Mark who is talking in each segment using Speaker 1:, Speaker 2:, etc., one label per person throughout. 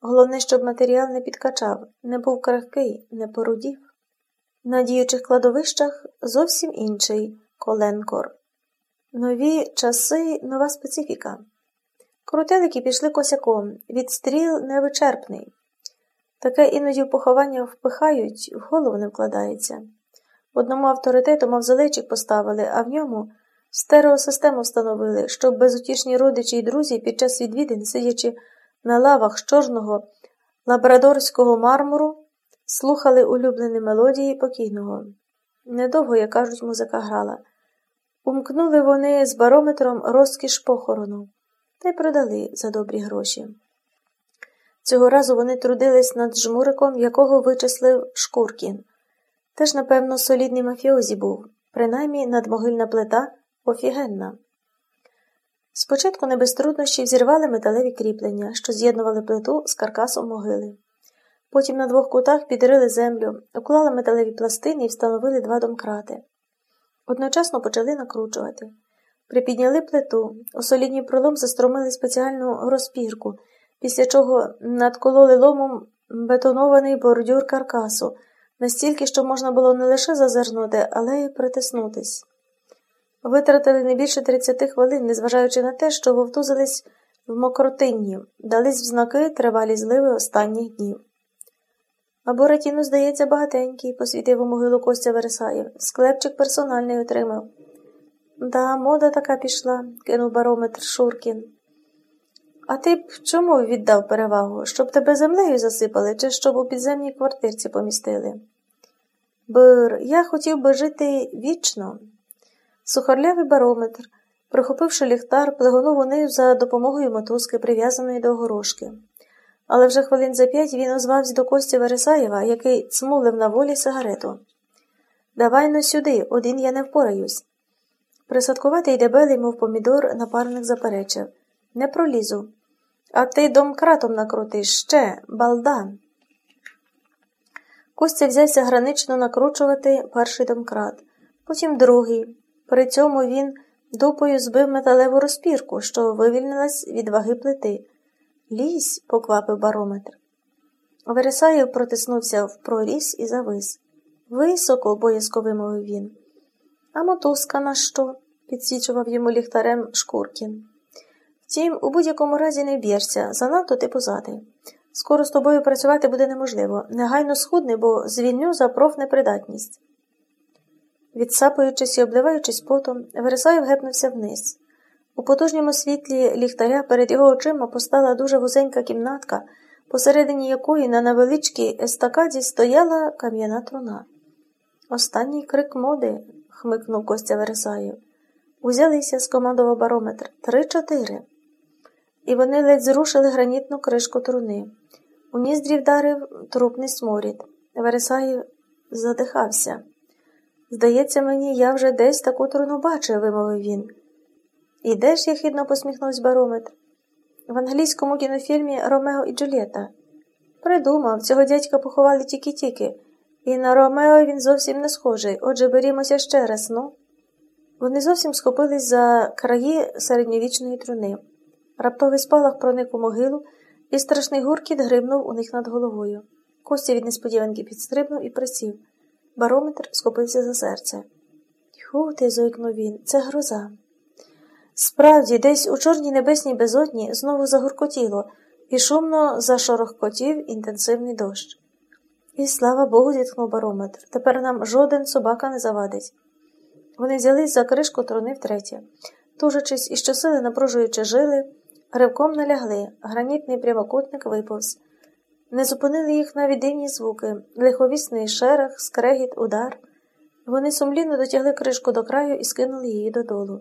Speaker 1: Головне, щоб матеріал не підкачав, не був крихкий, не порудів. На діючих кладовищах зовсім інший коленкор. Нові часи, нова специфіка. Крутелики пішли косяком, відстріл невичерпний. Таке іноді в поховання впихають, в голову не вкладається. Одному авторитету мавзолейчик поставили, а в ньому стереосистему встановили, щоб безутішні родичі і друзі під час відвідин, сидячи на лавах з чорного лабрадорського мармуру, слухали улюблені мелодії покійного. Недовго, як кажуть, музика грала. Умкнули вони з барометром розкіш похорону та й продали за добрі гроші. Цього разу вони трудились над жмуриком, якого вичислив Шкуркін. Теж, напевно, солідний мафіозі був, принаймні надмогильна плита офігенна. Спочатку не без труднощів зірвали металеві кріплення, що з'єднували плиту з каркасом могили. Потім на двох кутах підрили землю, уклали металеві пластини і встановили два домкрати. Одночасно почали накручувати. Припідняли плиту, у солідній пролом застромили спеціальну розпірку, після чого надкололи ломом бетонований бордюр каркасу, настільки, що можна було не лише зазирнути, але й притиснутись. Витратили не більше 30 хвилин, незважаючи на те, що вовтузились в мокротинні, дались в знаки тривалі зливи останніх днів. А Боратіну, здається, багатенький, посвітив у могилу Костя Вересаєв. Склепчик персональний отримав. Да, мода така пішла, кинув барометр Шуркін. А ти б чому віддав перевагу? Щоб тебе землею засипали, чи щоб у підземній квартирці помістили? Бр, я хотів би жити вічно. Сухарлявий барометр, прохопивши ліхтар, плегонув униз за допомогою мотузки, прив'язаної до горошки. Але вже хвилин за п'ять він озвався до Кості Вересаєва, який цмулив на волі сигарету. Давай но сюди, один я не впораюсь. Присадкуватий дебелий, мов помідор, напарник заперечив Не пролізу. А ти домкратом накрутиш ще, балдан. Костя взявся гранично накручувати перший домкрат, потім другий. При цьому він дупою збив металеву розпірку, що вивільнилась від ваги плити. Лізь, поквапив барометр. Вересаєв протиснувся в проріз і завис. Високо, боязко вимовив він. А мотузка на що? підсічував йому ліхтарем Шкуркін. Втім, у будь-якому разі не б'єшся, занадто ти позади. Скоро з тобою працювати буде неможливо. Негайно схудни, бо звільню за профнепридатність. Відсапуючись і обливаючись потом, Вересаєв гепнувся вниз. У потужньому світлі ліхтаря перед його очима постала дуже вузенька кімнатка, посередині якої на невеличкій естакаді стояла кам'яна труна. Останній крик моди, хмикнув Костя Вересаєв. Узялися, скомандував барометр. Три-чотири. І вони ледь зрушили гранітну кришку труни. У ніздрі вдарив трупний сморід. Вересаєв задихався. Здається мені, я вже десь таку труну бачив, вимовив він. І де ж яхидно посміхнувся барометр? В англійському кінофільмі Ромео і Джульєта. Придумав, цього дядька поховали тільки-тільки, і на Ромео він зовсім не схожий. Отже, берімося ще раз, ну. Вони зовсім схопились за краї середньовічної труни. Раптовий спалах проник у могилу, і страшний гуркіт гримнув у них над головою. Костя від несподіванки підстрибнув і присів. Барометр схопився за серце. Тьху ти, зойкнув він, це гроза. Справді, десь у чорній небесній безодні знову загуркотіло і шумно зашорохкотів інтенсивний дощ. І слава Богу, зітхнув барометр. Тепер нам жоден собака не завадить. Вони взялись за кришку труни втретє. Тужачись і щосили напружуючи жили, ривком налягли, гранітний прямокутник виповз. Не зупинили їх навіть дивні звуки, лиховісний шерах, скрегіт, удар. Вони сумлінно дотягли кришку до краю і скинули її додолу.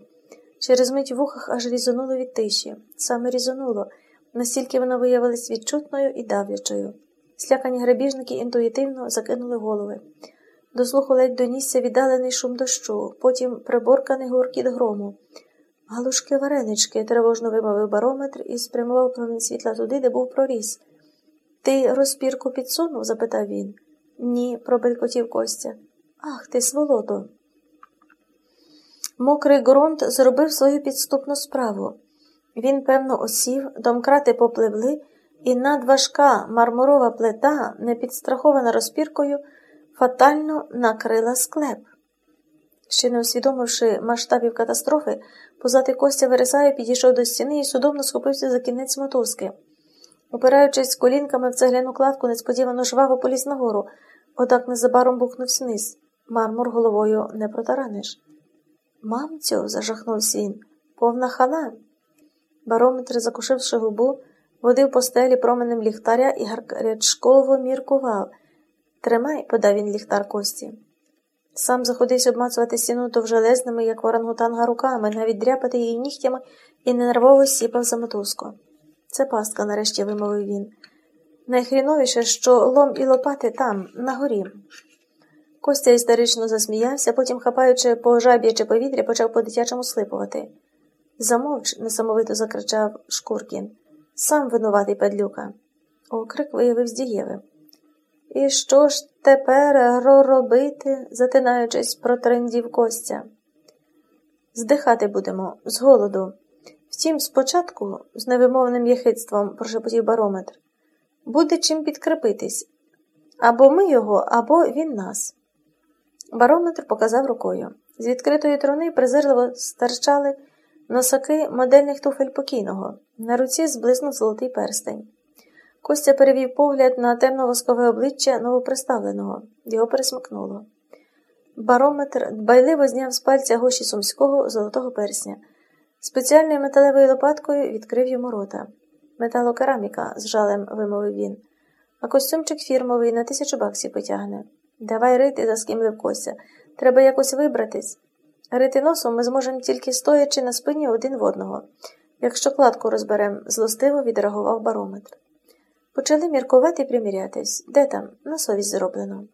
Speaker 1: Через мить в ухах аж різонуло від тиші, саме різонуло, настільки вона виявилась відчутною і давлячою. Слякані грабіжники інтуїтивно закинули голови. До слуху ледь донісся віддалений шум дощу, потім приборканий гуркіт грому. Галушки варенички, тривожно вимовив барометр і спрямував промінь світла туди, де був проріз. Ти розпірку підсунув? запитав він. Ні, пробелькотів Костя. Ах ти, сволото. Мокрий ґрунт зробив свою підступну справу. Він, певно, осів, домкрати попливли, і надважка мармурова плита, не підстрахована розпіркою, фатально накрила склеп. Ще не усвідомивши масштабів катастрофи, позатий Костя Вересаю підійшов до стіни і судомно схопився за кінець мотузки. Опираючись колінками в цегляну кладку, несподівано жваво поліз нагору, одак незабаром бухнув сниз. Мармур головою не протараниш. Мамцю, зажахнувся він, повна хана. Барометр, закушивши губу, водив по стелі променем ліхтаря і гарячково міркував. Тримай, подав він ліхтар Кості. Сам заходився обмацувати стіну довжелезними, як орангутанга, руками, навіть дряпати її нігтями і ненервово сіпав за мотузку. Це пастка, нарешті вимовив він. Найхріновіше, що лом і лопати там, на горі. Костя істерично засміявся, потім, хапаючи по жаб'яче повітря, почав по дитячому слипувати. Замовч, несамовито закричав Шкуркін. Сам винуватий падлюка. Окрик виявив здієвим. І що ж тепер робити, затинаючись, протрендів Костя? Здихати будемо з голоду. Втім, спочатку, з невимовним єхидством, прошепотів барометр, буде чим підкрепитись або ми його, або він нас. Барометр показав рукою. З відкритої труни презирливо старчали носаки модельних туфель покійного. На руці зблиснув золотий перстень. Костя перевів погляд на темно-воскове обличчя новоприставленого. Його пересмикнуло. Барометр дбайливо зняв з пальця гоші сумського золотого персня. Спеціальною металевою лопаткою відкрив йому рота. Металокераміка, з жалем вимовив він, а костюмчик фірмовий на тисячу баксів потягне. Давай рити, заскімлив Костя. Треба якось вибратись. Рити носом ми зможемо тільки стоячи на спині один в одного. Якщо кладку розберем, злостиво відреагував барометр. Почали міркувати і примірятись. Де там? На совість зроблено.